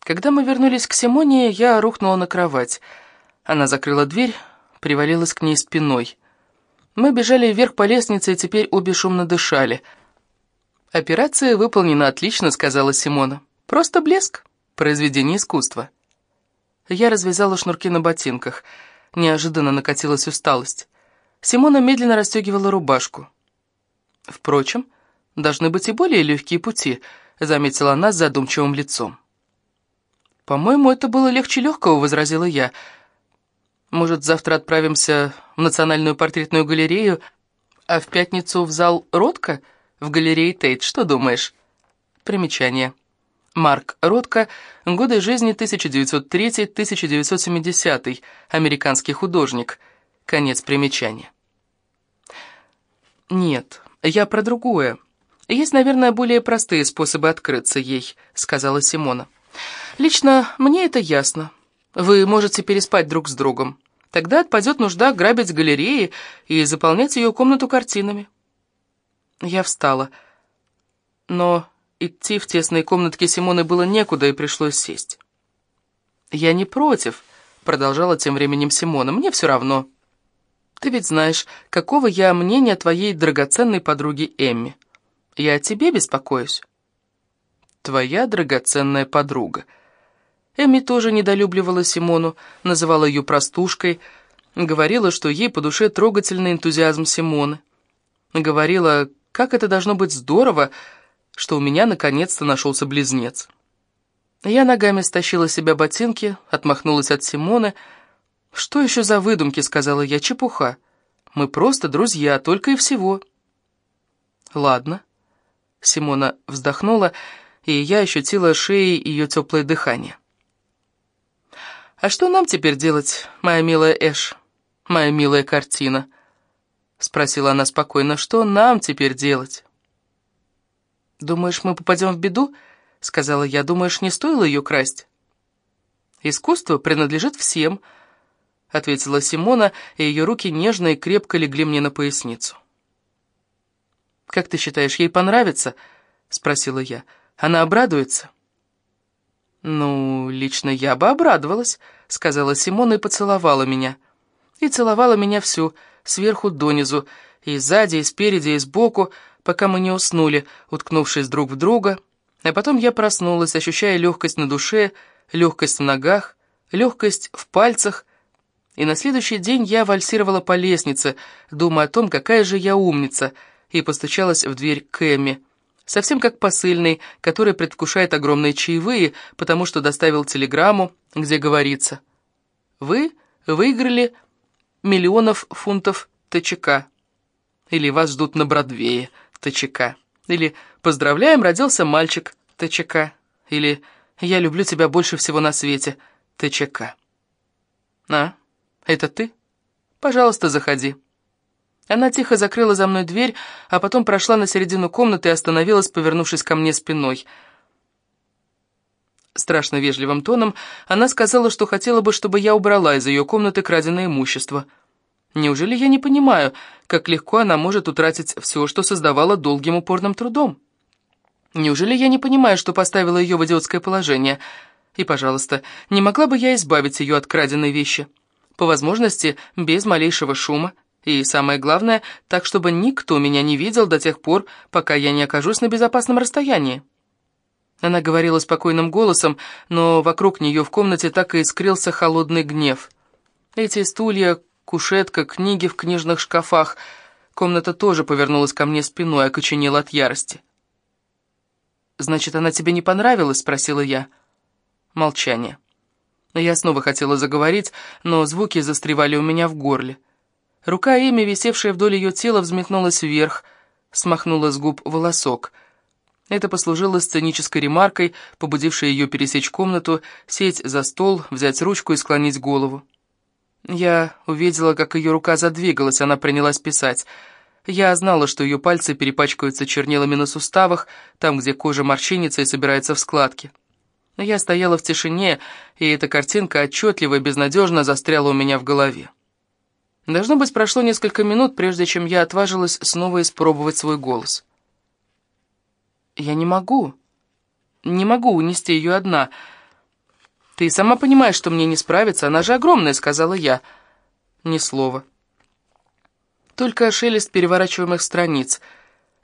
Когда мы вернулись к Симоне, я рухнула на кровать. Она закрыла дверь, привалилась к ней спиной. Мы бежали вверх по лестнице и теперь обе шумно дышали. «Операция выполнена отлично», — сказала Симона. «Просто блеск. Произведение искусства». Я развязала шнурки на ботинках. Неожиданно накатилась усталость. Симона медленно расстегивала рубашку. «Впрочем, должны быть и более легкие пути», — заметила она с задумчивым лицом. «По-моему, это было легче легкого», — возразила я. «Может, завтра отправимся в Национальную портретную галерею, а в пятницу в зал Ротко в галерее Тейт. Что думаешь?» Примечание. Марк Ротко, годы жизни 1903-1970, американский художник. Конец примечания. «Нет, я про другое. Есть, наверное, более простые способы открыться ей», — сказала Симона. Лично мне это ясно. Вы можете переспать друг с другом. Тогда отпадет нужда грабить галереи и заполнять ее комнату картинами. Я встала. Но идти в тесные комнатки Симоны было некуда, и пришлось сесть. «Я не против», — продолжала тем временем Симона. «Мне все равно. Ты ведь знаешь, какого я мнения твоей драгоценной подруги Эмми. Я о тебе беспокоюсь». «Твоя драгоценная подруга», — Эми тоже недолюбливала Симону, называла ее простушкой, говорила, что ей по душе трогательный энтузиазм Симоны. Говорила, как это должно быть здорово, что у меня наконец-то нашелся близнец. Я ногами стащила себя ботинки, отмахнулась от Симоны. «Что еще за выдумки?» — сказала я. «Чепуха. Мы просто друзья, только и всего». «Ладно». Симона вздохнула, и я ощутила шеей ее теплое дыхание. «А что нам теперь делать, моя милая Эш, моя милая картина?» Спросила она спокойно. «Что нам теперь делать?» «Думаешь, мы попадем в беду?» Сказала я. «Думаешь, не стоило ее красть?» «Искусство принадлежит всем», — ответила Симона, и ее руки нежно и крепко легли мне на поясницу. «Как ты считаешь, ей понравится?» — спросила я. «Она обрадуется?» «Ну, лично я бы обрадовалась», — сказала Симона и поцеловала меня. И целовала меня всю, сверху донизу, и сзади, и спереди, и сбоку, пока мы не уснули, уткнувшись друг в друга. А потом я проснулась, ощущая легкость на душе, легкость в ногах, легкость в пальцах, и на следующий день я вальсировала по лестнице, думая о том, какая же я умница, и постучалась в дверь Кэмми совсем как посыльный, который предвкушает огромные чаевые, потому что доставил телеграмму, где говорится «Вы выиграли миллионов фунтов ТЧК» или «Вас ждут на Бродвее ТЧК» или «Поздравляем, родился мальчик ТЧК» или «Я люблю тебя больше всего на свете ТЧК». «А, это ты? Пожалуйста, заходи». Она тихо закрыла за мной дверь, а потом прошла на середину комнаты и остановилась, повернувшись ко мне спиной. Страшно вежливым тоном она сказала, что хотела бы, чтобы я убрала из ее комнаты краденое имущество. Неужели я не понимаю, как легко она может утратить все, что создавала долгим упорным трудом? Неужели я не понимаю, что поставила ее в идиотское положение? И, пожалуйста, не могла бы я избавить ее от краденой вещи? По возможности, без малейшего шума, и самое главное, так, чтобы никто меня не видел до тех пор, пока я не окажусь на безопасном расстоянии. Она говорила спокойным голосом, но вокруг нее в комнате так и искрился холодный гнев. Эти стулья, кушетка, книги в книжных шкафах. Комната тоже повернулась ко мне спиной, окоченела от ярости. «Значит, она тебе не понравилась?» — спросила я. Молчание. Я снова хотела заговорить, но звуки застревали у меня в горле. Рука Эми, висевшая вдоль ее тела, взметнулась вверх, смахнула с губ волосок. Это послужило сценической ремаркой, побудившей ее пересечь комнату, сесть за стол, взять ручку и склонить голову. Я увидела, как ее рука задвигалась, она принялась писать. Я знала, что ее пальцы перепачкаются чернилами на суставах, там, где кожа морщинится и собирается в складки. Я стояла в тишине, и эта картинка отчетливо и безнадежно застряла у меня в голове. Должно быть, прошло несколько минут, прежде чем я отважилась снова испробовать свой голос. «Я не могу. Не могу унести ее одна. «Ты сама понимаешь, что мне не справиться, она же огромная», — сказала я. Ни слова. Только шелест переворачиваемых страниц.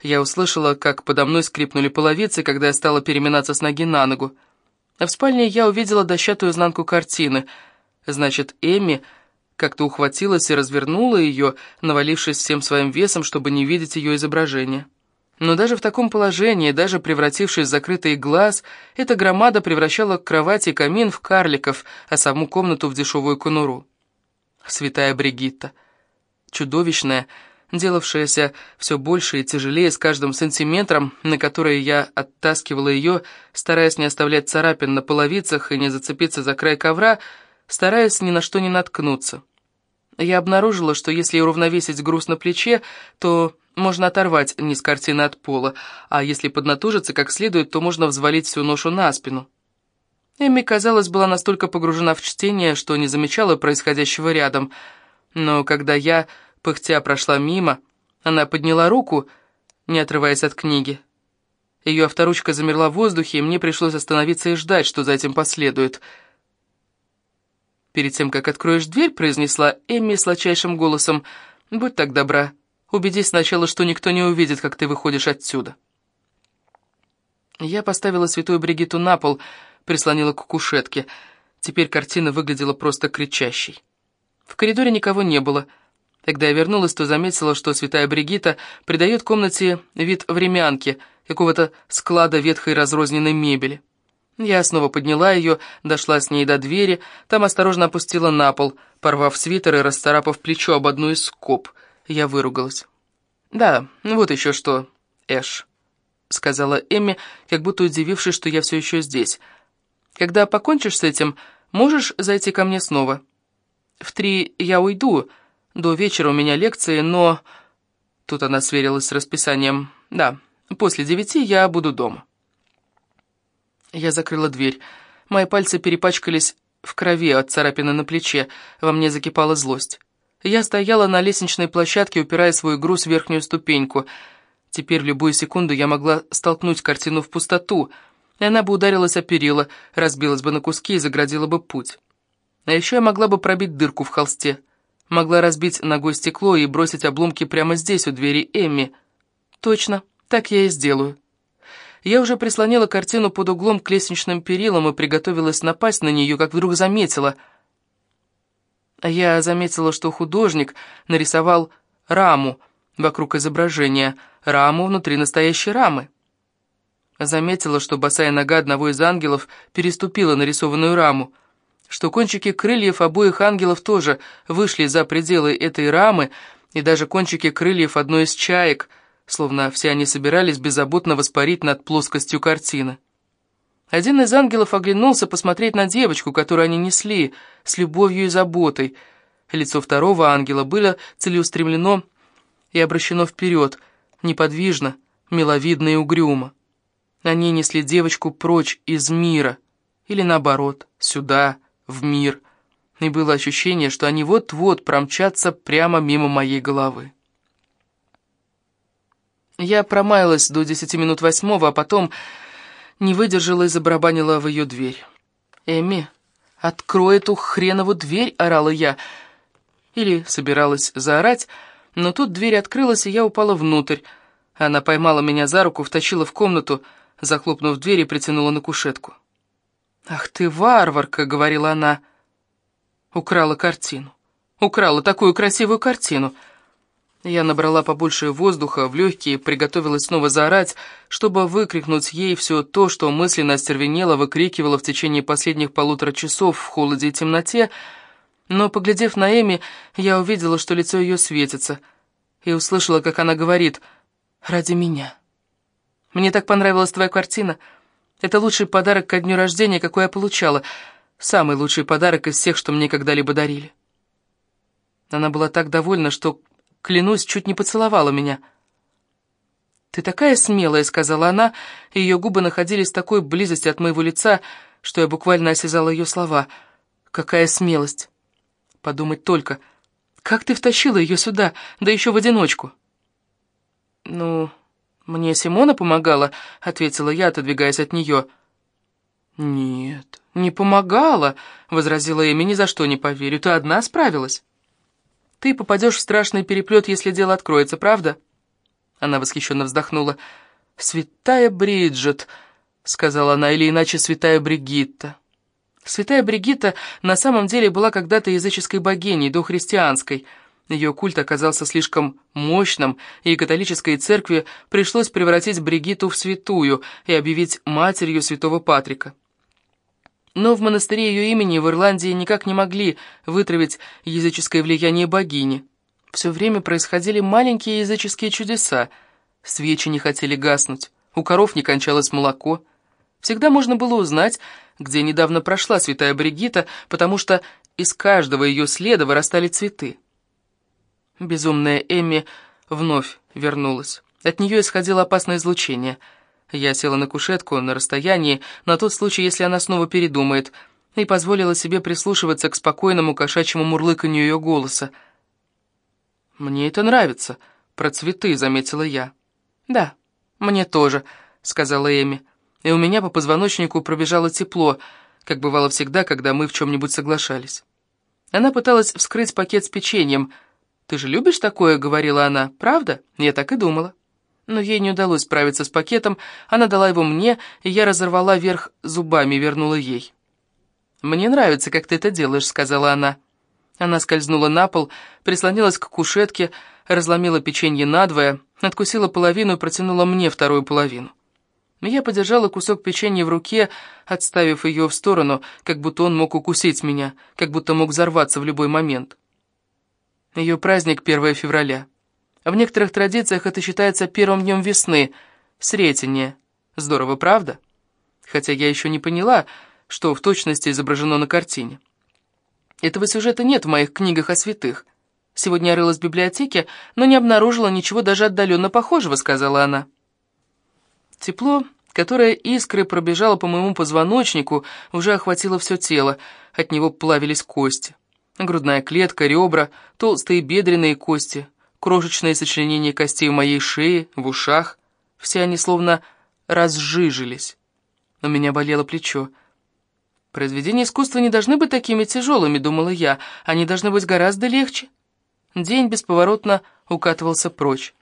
Я услышала, как подо мной скрипнули половицы, когда я стала переминаться с ноги на ногу. А в спальне я увидела дощатую изнанку картины. Значит, Эми как-то ухватилась и развернула ее, навалившись всем своим весом, чтобы не видеть ее изображение. Но даже в таком положении, даже превратившись в закрытый глаз, эта громада превращала кровать и камин в карликов, а саму комнату в дешевую конуру. Святая Бригитта. Чудовищная, делавшаяся все больше и тяжелее с каждым сантиметром, на который я оттаскивала ее, стараясь не оставлять царапин на половицах и не зацепиться за край ковра, стараясь ни на что не наткнуться. Я обнаружила, что если уравновесить груз на плече, то можно оторвать низ картины от пола, а если поднатужиться как следует, то можно взвалить всю ношу на спину. Эми, казалось, была настолько погружена в чтение, что не замечала происходящего рядом. Но когда я, пыхтя, прошла мимо, она подняла руку, не отрываясь от книги. Ее авторучка замерла в воздухе, и мне пришлось остановиться и ждать, что за этим последует. «Перед тем, как откроешь дверь», — произнесла Эмми сладчайшим голосом, — «будь так добра, убедись сначала, что никто не увидит, как ты выходишь отсюда». Я поставила святую Бригиту на пол — прислонила к кушетке. Теперь картина выглядела просто кричащей. В коридоре никого не было. Когда я вернулась, то заметила, что святая Бригита придает комнате вид времянки, какого-то склада ветхой разрозненной мебели. Я снова подняла ее, дошла с ней до двери, там осторожно опустила на пол, порвав свитер и расцарапав плечо об одну из скоб. Я выругалась. «Да, вот еще что, Эш», — сказала Эмми, как будто удивившись, что я все еще здесь — когда покончишь с этим, можешь зайти ко мне снова. В три я уйду, до вечера у меня лекции, но...» Тут она сверилась с расписанием. «Да, после девяти я буду дома». Я закрыла дверь. Мои пальцы перепачкались в крови от царапины на плече, во мне закипала злость. Я стояла на лестничной площадке, упирая свой груз в верхнюю ступеньку. Теперь в любую секунду я могла столкнуть картину в пустоту — и она бы ударилась о перила, разбилась бы на куски и заградила бы путь. А еще я могла бы пробить дырку в холсте, могла разбить ногой стекло и бросить обломки прямо здесь, у двери Эмми. Точно, так я и сделаю. Я уже прислонила картину под углом к лестничным перилам и приготовилась напасть на нее, как вдруг заметила. Я заметила, что художник нарисовал раму вокруг изображения, раму внутри настоящей рамы. Заметила, что босая нога одного из ангелов переступила нарисованную раму, что кончики крыльев обоих ангелов тоже вышли за пределы этой рамы, и даже кончики крыльев одной из чаек, словно все они собирались беззаботно воспарить над плоскостью картины. Один из ангелов оглянулся посмотреть на девочку, которую они несли, с любовью и заботой. Лицо второго ангела было целеустремлено и обращено вперед, неподвижно, миловидно и угрюмо. Они несли девочку прочь из мира, или наоборот, сюда, в мир. И было ощущение, что они вот-вот промчатся прямо мимо моей головы. Я промаялась до десяти минут восьмого, а потом не выдержала и забарабанила в ее дверь. «Эми, открой эту хренову дверь!» — орала я. Или собиралась заорать, но тут дверь открылась, и я упала внутрь. Она поймала меня за руку, втащила в комнату — захлопнув дверь и притянула на кушетку. «Ах ты, варварка!» — говорила она. «Украла картину. Украла такую красивую картину!» Я набрала побольше воздуха в легкие, приготовилась снова заорать, чтобы выкрикнуть ей все то, что мысленно остервенело, выкрикивала в течение последних полутора часов в холоде и темноте, но, поглядев на Эми, я увидела, что лицо ее светится, и услышала, как она говорит «ради меня». Мне так понравилась твоя картина. Это лучший подарок ко дню рождения, какой я получала. Самый лучший подарок из всех, что мне когда-либо дарили. Она была так довольна, что, клянусь, чуть не поцеловала меня. «Ты такая смелая», — сказала она, и ее губы находились в такой близости от моего лица, что я буквально осязала ее слова. «Какая смелость!» Подумать только, как ты втащила ее сюда, да еще в одиночку? Ну, «Мне Симона помогала», — ответила я, отодвигаясь от нее. «Нет, не помогала», — возразила Эми, — «ни за что не поверю. Ты одна справилась». «Ты попадешь в страшный переплет, если дело откроется, правда?» Она восхищенно вздохнула. «Святая Бриджит», — сказала она, — «или иначе святая Бригитта». Святая Бригитта на самом деле была когда-то языческой богиней, дохристианской. Ее культ оказался слишком мощным, и католической церкви пришлось превратить Бригитту в святую и объявить матерью святого Патрика. Но в монастыре ее имени в Ирландии никак не могли вытравить языческое влияние богини. Все время происходили маленькие языческие чудеса. Свечи не хотели гаснуть, у коров не кончалось молоко. Всегда можно было узнать, где недавно прошла святая Бригитта, потому что из каждого ее следа вырастали цветы. Безумная Эмми вновь вернулась. От нее исходило опасное излучение — я села на кушетку на расстоянии, на тот случай, если она снова передумает, и позволила себе прислушиваться к спокойному кошачьему мурлыканью ее голоса. «Мне это нравится, про цветы», — заметила я. «Да, мне тоже», — сказала Эми, и у меня по позвоночнику пробежало тепло, как бывало всегда, когда мы в чем-нибудь соглашались. Она пыталась вскрыть пакет с печеньем. «Ты же любишь такое?» — говорила она. «Правда? Я так и думала» но ей не удалось справиться с пакетом, она дала его мне, и я разорвала верх зубами и вернула ей. «Мне нравится, как ты это делаешь», — сказала она. Она скользнула на пол, прислонилась к кушетке, разломила печенье надвое, откусила половину и протянула мне вторую половину. Я подержала кусок печенья в руке, отставив ее в сторону, как будто он мог укусить меня, как будто мог взорваться в любой момент. Ее праздник 1 февраля. В некоторых традициях это считается первым днем весны, Сретение. Здорово, правда? Хотя я еще не поняла, что в точности изображено на картине. Этого сюжета нет в моих книгах о святых. Сегодня я рылась в библиотеке, но не обнаружила ничего даже отдаленно похожего, сказала она. Тепло, которое искры пробежало по моему позвоночнику, уже охватило все тело, от него плавились кости. Грудная клетка, ребра, толстые бедренные кости, крошечные сочленения костей в моей шее, в ушах. Все они словно разжижились. У меня болело плечо. Произведения искусства не должны быть такими тяжелыми, думала я. Они должны быть гораздо легче. День бесповоротно укатывался прочь.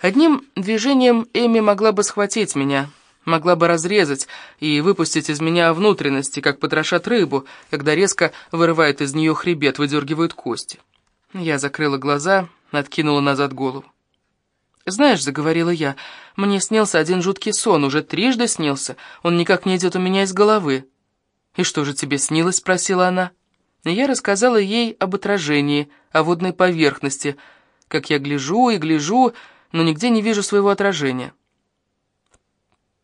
Одним движением Эми могла бы схватить меня, могла бы разрезать и выпустить из меня внутренности, как потрошат рыбу, когда резко вырывает из нее хребет, выдергивают кости. Я закрыла глаза, откинула назад голову. «Знаешь», — заговорила я, — «мне снился один жуткий сон, уже трижды снился, он никак не идет у меня из головы». «И что же тебе снилось?» — спросила она. я рассказала ей об отражении, о водной поверхности, как я гляжу и гляжу, но нигде не вижу своего отражения.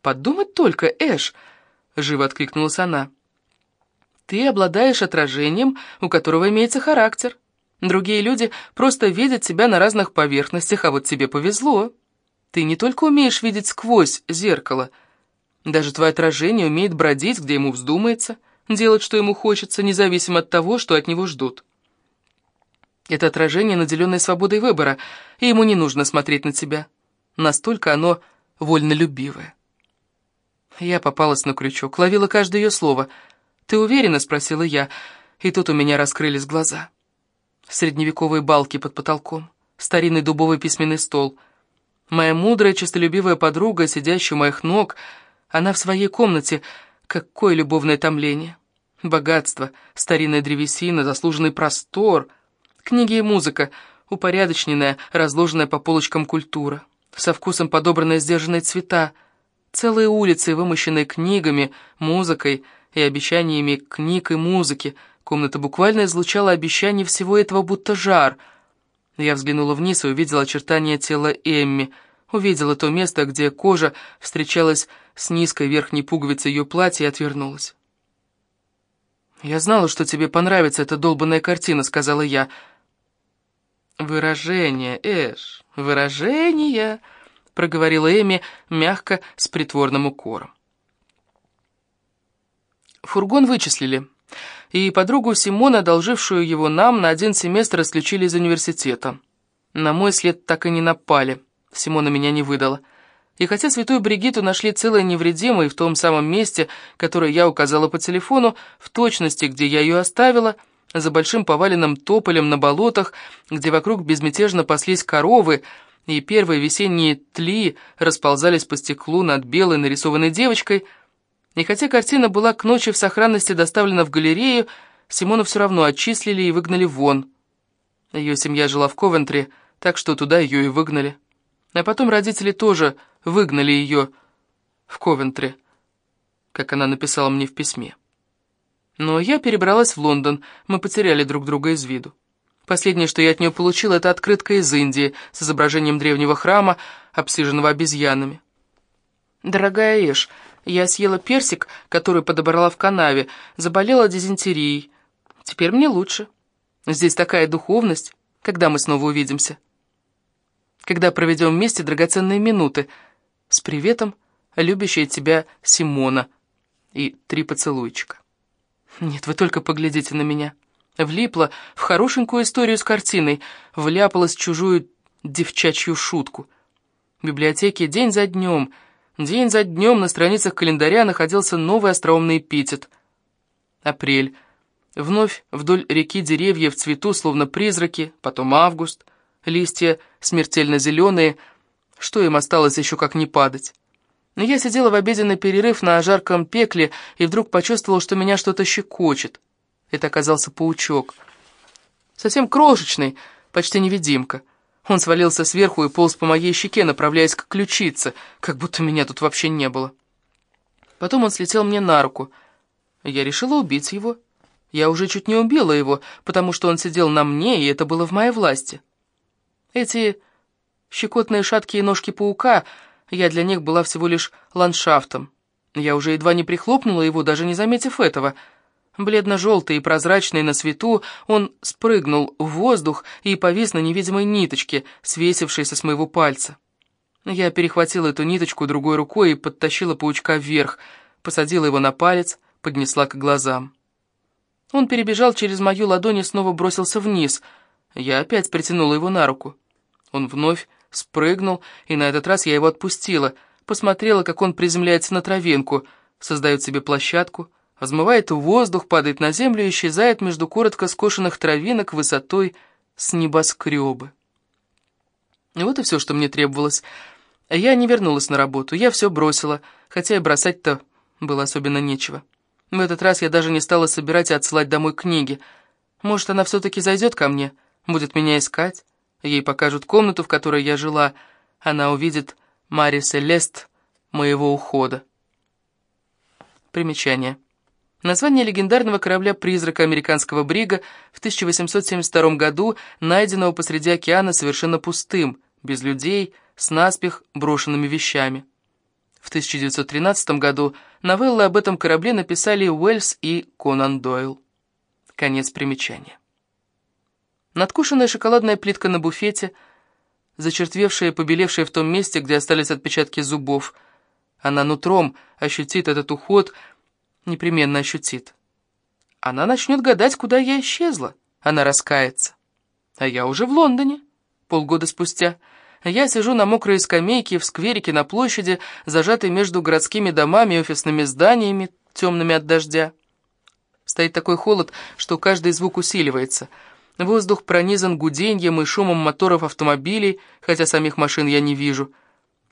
«Подумать только, Эш!» — живо откликнулась она. «Ты обладаешь отражением, у которого имеется характер. Другие люди просто видят тебя на разных поверхностях, а вот тебе повезло. Ты не только умеешь видеть сквозь зеркало, даже твое отражение умеет бродить, где ему вздумается, делать, что ему хочется, независимо от того, что от него ждут. Это отражение, наделенное свободой выбора, и ему не нужно смотреть на тебя. Настолько оно вольнолюбивое. Я попалась на крючок, ловила каждое ее слово. «Ты уверена?» — спросила я, и тут у меня раскрылись глаза средневековые балки под потолком, старинный дубовый письменный стол. Моя мудрая, честолюбивая подруга, сидящая у моих ног, она в своей комнате, какое любовное томление. Богатство, старинная древесина, заслуженный простор, книги и музыка, упорядоченная, разложенная по полочкам культура, со вкусом подобранные сдержанные цвета, целые улицы, вымощенные книгами, музыкой и обещаниями книг и музыки — Комната буквально излучала обещание всего этого, будто жар. Я взглянула вниз и увидела очертания тела Эмми. Увидела то место, где кожа встречалась с низкой верхней пуговицей ее платья и отвернулась. «Я знала, что тебе понравится эта долбанная картина», — сказала я. «Выражение, Эш, выражение», — проговорила Эми мягко, с притворным укором. Фургон вычислили и подругу Симона, одолжившую его нам, на один семестр исключили из университета. На мой след так и не напали. Симона меня не выдала. И хотя святую Бригиту нашли целой невредимой в том самом месте, которое я указала по телефону, в точности, где я ее оставила, за большим поваленным тополем на болотах, где вокруг безмятежно паслись коровы, и первые весенние тли расползались по стеклу над белой нарисованной девочкой, и хотя картина была к ночи в сохранности доставлена в галерею, Симону все равно отчислили и выгнали вон. Ее семья жила в Ковентри, так что туда ее и выгнали. А потом родители тоже выгнали ее в Ковентри, как она написала мне в письме. Но я перебралась в Лондон, мы потеряли друг друга из виду. Последнее, что я от нее получила, это открытка из Индии с изображением древнего храма, обсиженного обезьянами. «Дорогая Эш, я съела персик, который подобрала в канаве, заболела дизентерией. Теперь мне лучше. Здесь такая духовность. Когда мы снова увидимся?» «Когда проведем вместе драгоценные минуты. С приветом, любящая тебя Симона». И три поцелуйчика. «Нет, вы только поглядите на меня». Влипла в хорошенькую историю с картиной, вляпалась в чужую девчачью шутку. В библиотеке день за днем, день за днем на страницах календаря находился новый остроумный эпитет. Апрель. Вновь вдоль реки деревья в цвету, словно призраки, потом август. Листья смертельно зеленые, что им осталось еще как не падать. Но я сидела в обеденный перерыв на жарком пекле и вдруг почувствовала, что меня что-то щекочет. Это оказался паучок. Совсем крошечный, почти невидимка. Он свалился сверху и полз по моей щеке, направляясь к ключице, как будто меня тут вообще не было. Потом он слетел мне на руку. Я решила убить его. Я уже чуть не убила его, потому что он сидел на мне, и это было в моей власти. Эти щекотные шаткие ножки паука, я для них была всего лишь ландшафтом. Я уже едва не прихлопнула его, даже не заметив этого — Бледно-желтый и прозрачный на свету, он спрыгнул в воздух и повис на невидимой ниточке, свесившейся с моего пальца. Я перехватила эту ниточку другой рукой и подтащила паучка вверх, посадила его на палец, поднесла к глазам. Он перебежал через мою ладонь и снова бросился вниз. Я опять притянула его на руку. Он вновь спрыгнул, и на этот раз я его отпустила, посмотрела, как он приземляется на травинку, создает себе площадку — взмывает в воздух, падает на землю и исчезает между коротко скошенных травинок высотой с небоскребы. И вот и все, что мне требовалось. Я не вернулась на работу, я все бросила, хотя и бросать-то было особенно нечего. В этот раз я даже не стала собирать и отсылать домой книги. Может, она все-таки зайдет ко мне, будет меня искать, ей покажут комнату, в которой я жила, она увидит Мари Селест моего ухода. Примечание. Название легендарного корабля-призрака американского брига в 1872 году, найденного посреди океана совершенно пустым, без людей, с наспех брошенными вещами. В 1913 году новеллы об этом корабле написали Уэльс и Конан Дойл. Конец примечания. Надкушенная шоколадная плитка на буфете, зачерствевшая и побелевшая в том месте, где остались отпечатки зубов. Она нутром ощутит этот уход – непременно ощутит. Она начнет гадать, куда я исчезла. Она раскается. А я уже в Лондоне, полгода спустя. Я сижу на мокрой скамейке в скверике на площади, зажатой между городскими домами и офисными зданиями, темными от дождя. Стоит такой холод, что каждый звук усиливается. Воздух пронизан гуденьем и шумом моторов автомобилей, хотя самих машин я не вижу.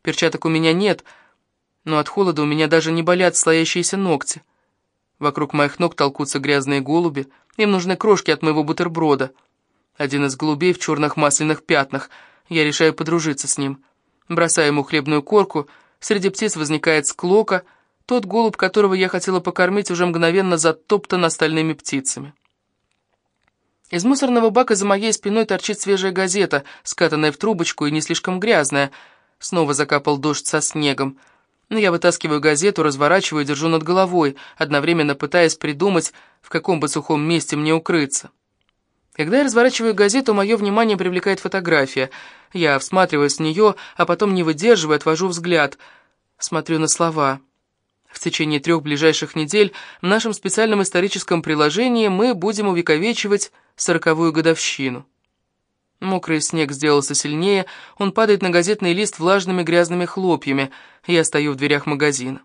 Перчаток у меня нет, но от холода у меня даже не болят слоящиеся ногти. Вокруг моих ног толкутся грязные голуби. Им нужны крошки от моего бутерброда. Один из голубей в черных масляных пятнах. Я решаю подружиться с ним. Бросаю ему хлебную корку. Среди птиц возникает склока. Тот голубь, которого я хотела покормить, уже мгновенно затоптан остальными птицами. Из мусорного бака за моей спиной торчит свежая газета, скатанная в трубочку и не слишком грязная. Снова закапал дождь со снегом. Но я вытаскиваю газету, разворачиваю и держу над головой, одновременно пытаясь придумать, в каком бы сухом месте мне укрыться. Когда я разворачиваю газету, мое внимание привлекает фотография. Я всматриваюсь в нее, а потом, не выдерживая, отвожу взгляд. Смотрю на слова. В течение трех ближайших недель в нашем специальном историческом приложении мы будем увековечивать сороковую годовщину. Мокрый снег сделался сильнее, он падает на газетный лист влажными грязными хлопьями. Я стою в дверях магазина.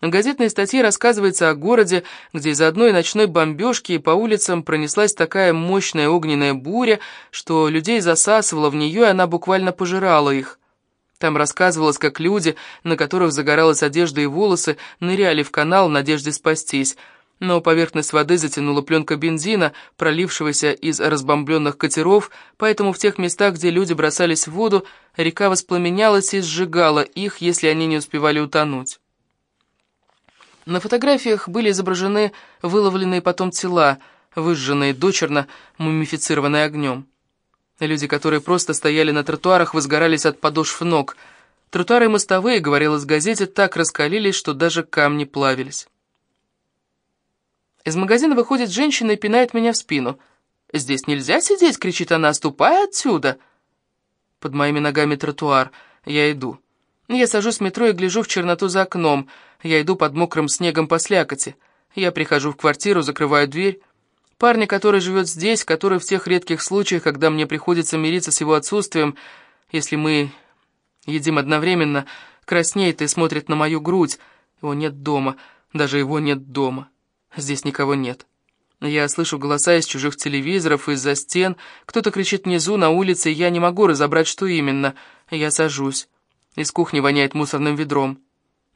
В газетной статье рассказывается о городе, где из одной ночной бомбежки по улицам пронеслась такая мощная огненная буря, что людей засасывало в нее, и она буквально пожирала их. Там рассказывалось, как люди, на которых загоралась одежда и волосы, ныряли в канал в надежде спастись – но поверхность воды затянула пленка бензина, пролившегося из разбомбленных катеров, поэтому в тех местах, где люди бросались в воду, река воспламенялась и сжигала их, если они не успевали утонуть. На фотографиях были изображены выловленные потом тела, выжженные дочерно, мумифицированные огнем. Люди, которые просто стояли на тротуарах, возгорались от подошв ног. Тротуары мостовые, говорилось в газете, так раскалились, что даже камни плавились. Из магазина выходит женщина и пинает меня в спину. «Здесь нельзя сидеть!» — кричит она. «Ступай отсюда!» Под моими ногами тротуар. Я иду. Я сажусь в метро и гляжу в черноту за окном. Я иду под мокрым снегом по слякоти. Я прихожу в квартиру, закрываю дверь. Парня, который живет здесь, который в тех редких случаях, когда мне приходится мириться с его отсутствием, если мы едим одновременно, краснеет и смотрит на мою грудь. Его нет дома, даже его нет дома. Здесь никого нет. Я слышу голоса из чужих телевизоров, из-за стен. Кто-то кричит внизу, на улице, и я не могу разобрать, что именно. Я сажусь. Из кухни воняет мусорным ведром.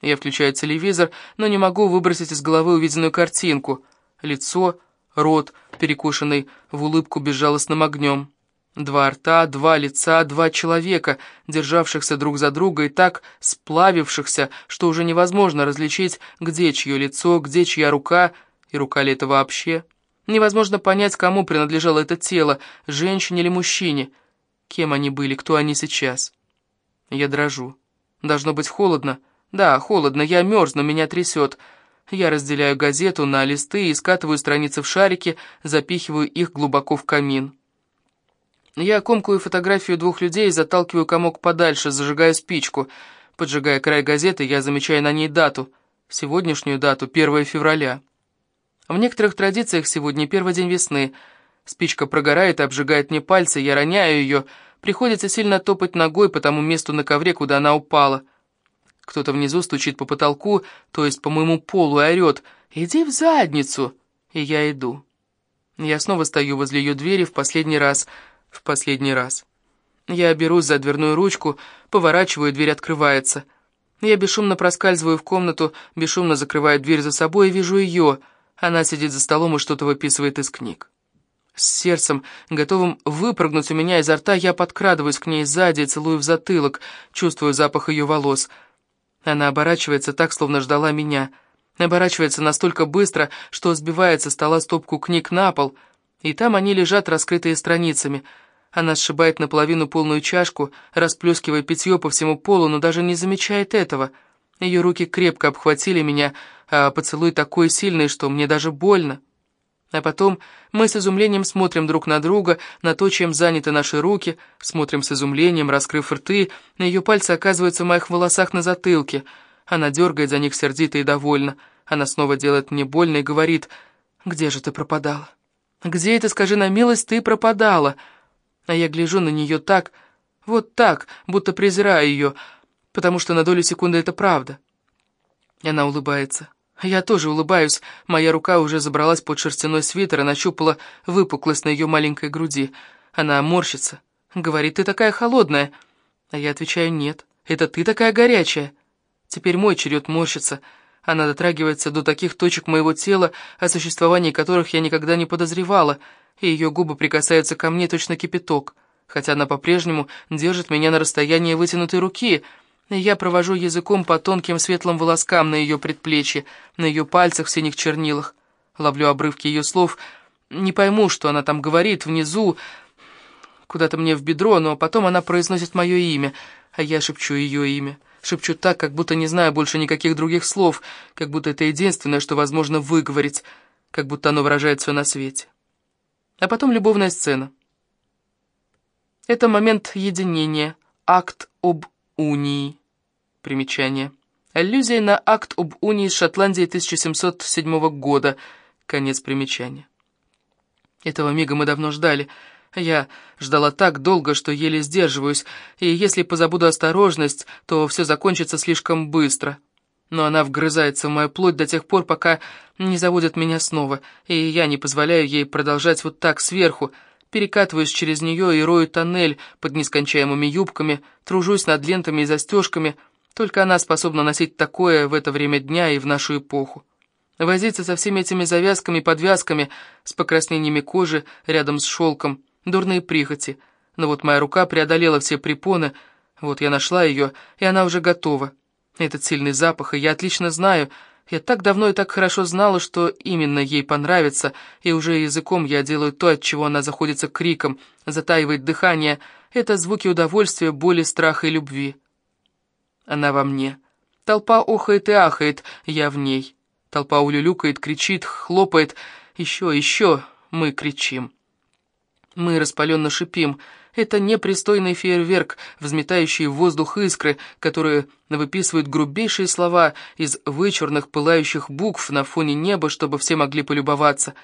Я включаю телевизор, но не могу выбросить из головы увиденную картинку. Лицо, рот, перекушенный в улыбку безжалостным огнем. Два рта, два лица, два человека, державшихся друг за друга и так сплавившихся, что уже невозможно различить, где чье лицо, где чья рука — и рука ли это вообще? Невозможно понять, кому принадлежало это тело, женщине или мужчине. Кем они были, кто они сейчас? Я дрожу. Должно быть холодно. Да, холодно, я мерзну, меня трясет. Я разделяю газету на листы и скатываю страницы в шарики, запихиваю их глубоко в камин. Я комкую фотографию двух людей и заталкиваю комок подальше, зажигаю спичку. Поджигая край газеты, я замечаю на ней дату. Сегодняшнюю дату, 1 февраля. В некоторых традициях сегодня первый день весны. Спичка прогорает и обжигает мне пальцы, я роняю ее. Приходится сильно топать ногой по тому месту на ковре, куда она упала. Кто-то внизу стучит по потолку, то есть по моему полу, и орет «Иди в задницу!» И я иду. Я снова стою возле ее двери в последний раз, в последний раз. Я берусь за дверную ручку, поворачиваю, дверь открывается. Я бесшумно проскальзываю в комнату, бесшумно закрываю дверь за собой и вижу ее — она сидит за столом и что-то выписывает из книг. С сердцем, готовым выпрыгнуть у меня изо рта, я подкрадываюсь к ней сзади и целую в затылок, чувствую запах ее волос. Она оборачивается так, словно ждала меня. Оборачивается настолько быстро, что сбивает со стола стопку книг на пол, и там они лежат раскрытые страницами. Она сшибает наполовину полную чашку, расплескивая питье по всему полу, но даже не замечает этого. Ее руки крепко обхватили меня, а поцелуй такой сильный, что мне даже больно. А потом мы с изумлением смотрим друг на друга, на то, чем заняты наши руки, смотрим с изумлением, раскрыв рты, на ее пальцы оказываются в моих волосах на затылке. Она дергает за них сердито и довольно. Она снова делает мне больно и говорит, «Где же ты пропадала? Где это, скажи на милость, ты пропадала?» А я гляжу на нее так, вот так, будто презираю ее, потому что на долю секунды это правда. Она улыбается. Я тоже улыбаюсь. Моя рука уже забралась под шерстяной свитер и нащупала выпуклость на ее маленькой груди. Она морщится. Говорит, ты такая холодная. А я отвечаю, нет, это ты такая горячая. Теперь мой черед морщится. Она дотрагивается до таких точек моего тела, о существовании которых я никогда не подозревала, и ее губы прикасаются ко мне точно кипяток, хотя она по-прежнему держит меня на расстоянии вытянутой руки — я провожу языком по тонким светлым волоскам на ее предплечье, на ее пальцах в синих чернилах. Ловлю обрывки ее слов. Не пойму, что она там говорит внизу, куда-то мне в бедро, но потом она произносит мое имя, а я шепчу ее имя. Шепчу так, как будто не знаю больше никаких других слов, как будто это единственное, что возможно выговорить, как будто оно выражает все на свете. А потом любовная сцена. Это момент единения, акт об унии. Примечание. Аллюзия на акт об унии с Шотландией 1707 года. Конец примечания. Этого мига мы давно ждали. Я ждала так долго, что еле сдерживаюсь, и если позабуду осторожность, то все закончится слишком быстро. Но она вгрызается в мою плоть до тех пор, пока не заводит меня снова, и я не позволяю ей продолжать вот так сверху, перекатываюсь через нее и рою тоннель под нескончаемыми юбками, тружусь над лентами и застежками. Только она способна носить такое в это время дня и в нашу эпоху. Возиться со всеми этими завязками подвязками, с покраснениями кожи рядом с шелком, дурные прихоти. Но вот моя рука преодолела все препоны, вот я нашла ее, и она уже готова. Этот сильный запах, и я отлично знаю, я так давно и так хорошо знала, что именно ей понравится, и уже языком я делаю то, от чего она заходится криком, затаивает дыхание. Это звуки удовольствия, боли, страха и любви. Она во мне. Толпа охает и ахает, я в ней. Толпа улюлюкает, кричит, хлопает. Еще, еще мы кричим. Мы распаленно шипим. Это непристойный фейерверк, взметающий в воздух искры, которые выписывают грубейшие слова из вычурных пылающих букв на фоне неба, чтобы все могли полюбоваться.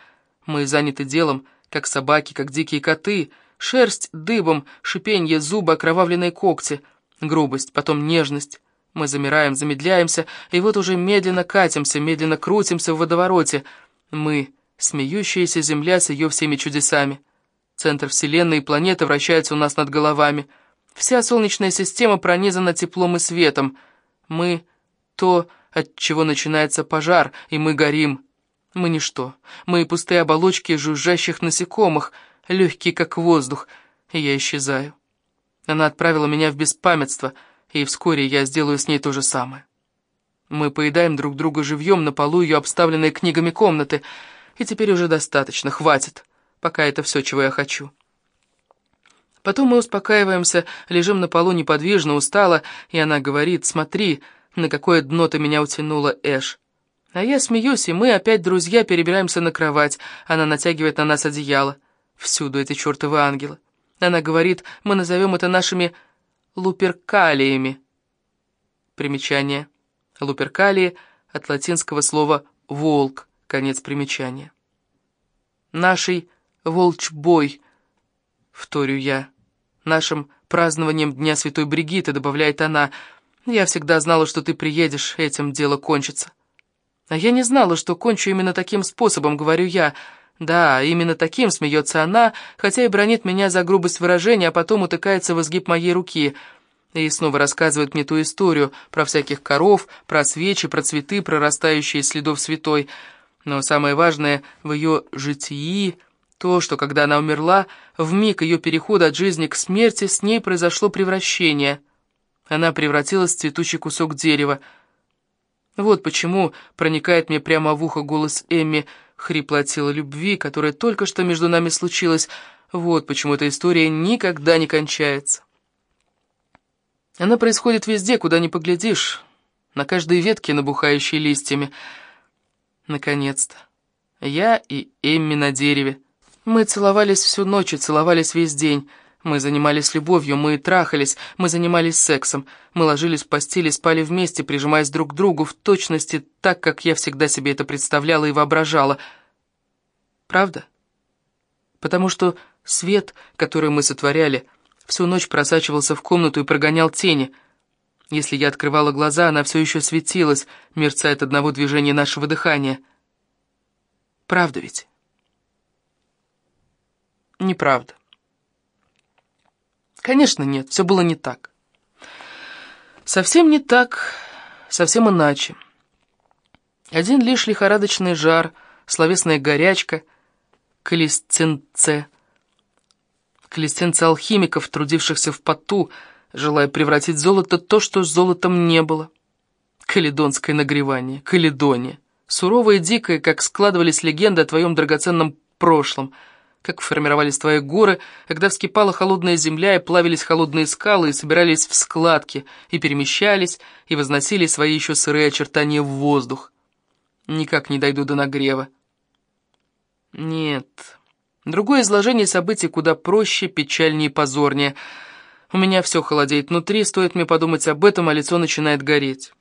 Мы заняты делом, как собаки, как дикие коты. Шерсть дыбом, шипенье, зубы, окровавленные когти. Грубость, потом нежность. Мы замираем, замедляемся, и вот уже медленно катимся, медленно крутимся в водовороте. Мы — смеющаяся земля с ее всеми чудесами. Центр Вселенной и планеты вращаются у нас над головами. Вся Солнечная система пронизана теплом и светом. Мы — то, от чего начинается пожар, и мы горим. Мы ничто. Мы пустые оболочки жужжащих насекомых, легкие, как воздух, и я исчезаю. Она отправила меня в беспамятство, и вскоре я сделаю с ней то же самое. Мы поедаем друг друга живьем на полу ее обставленной книгами комнаты, и теперь уже достаточно, хватит пока это все, чего я хочу. Потом мы успокаиваемся, лежим на полу неподвижно, устало, и она говорит, смотри, на какое дно ты меня утянула, Эш. А я смеюсь, и мы опять, друзья, перебираемся на кровать. Она натягивает на нас одеяло. Всюду эти чертовы ангелы. Она говорит, мы назовем это нашими луперкалиями. Примечание. Луперкалии от латинского слова «волк», конец примечания. Нашей волчбой, вторю я. Нашим празднованием Дня Святой Бригиты, добавляет она. Я всегда знала, что ты приедешь, этим дело кончится. А я не знала, что кончу именно таким способом, говорю я. Да, именно таким смеется она, хотя и бронит меня за грубость выражения, а потом утыкается в изгиб моей руки. И снова рассказывает мне ту историю про всяких коров, про свечи, про цветы, прорастающие из следов святой. Но самое важное в ее житии то, что когда она умерла, в миг ее перехода от жизни к смерти с ней произошло превращение. Она превратилась в цветущий кусок дерева. Вот почему проникает мне прямо в ухо голос Эмми, хрипло от силы любви, которая только что между нами случилась. Вот почему эта история никогда не кончается. Она происходит везде, куда ни поглядишь, на каждой ветке, набухающей листьями. Наконец-то. Я и Эмми на дереве. Мы целовались всю ночь и целовались весь день. Мы занимались любовью, мы трахались, мы занимались сексом. Мы ложились в постели, спали вместе, прижимаясь друг к другу в точности так, как я всегда себе это представляла и воображала. Правда? Потому что свет, который мы сотворяли, всю ночь просачивался в комнату и прогонял тени. Если я открывала глаза, она все еще светилась, мерцая от одного движения нашего дыхания. Правда ведь? Неправда. Конечно, нет, все было не так. Совсем не так, совсем иначе. Один лишь лихорадочный жар, словесная горячка, колесценце. Колесценце алхимиков, трудившихся в поту, желая превратить золото то, что с золотом не было. Каледонское нагревание, Каледония. Суровое и дикое, как складывались легенды о твоем драгоценном прошлом — как формировались твои горы, когда вскипала холодная земля и плавились холодные скалы и собирались в складки, и перемещались, и возносили свои еще сырые очертания в воздух. Никак не дойду до нагрева. Нет, другое изложение событий куда проще, печальнее и позорнее. У меня все холодеет внутри, стоит мне подумать об этом, а лицо начинает гореть.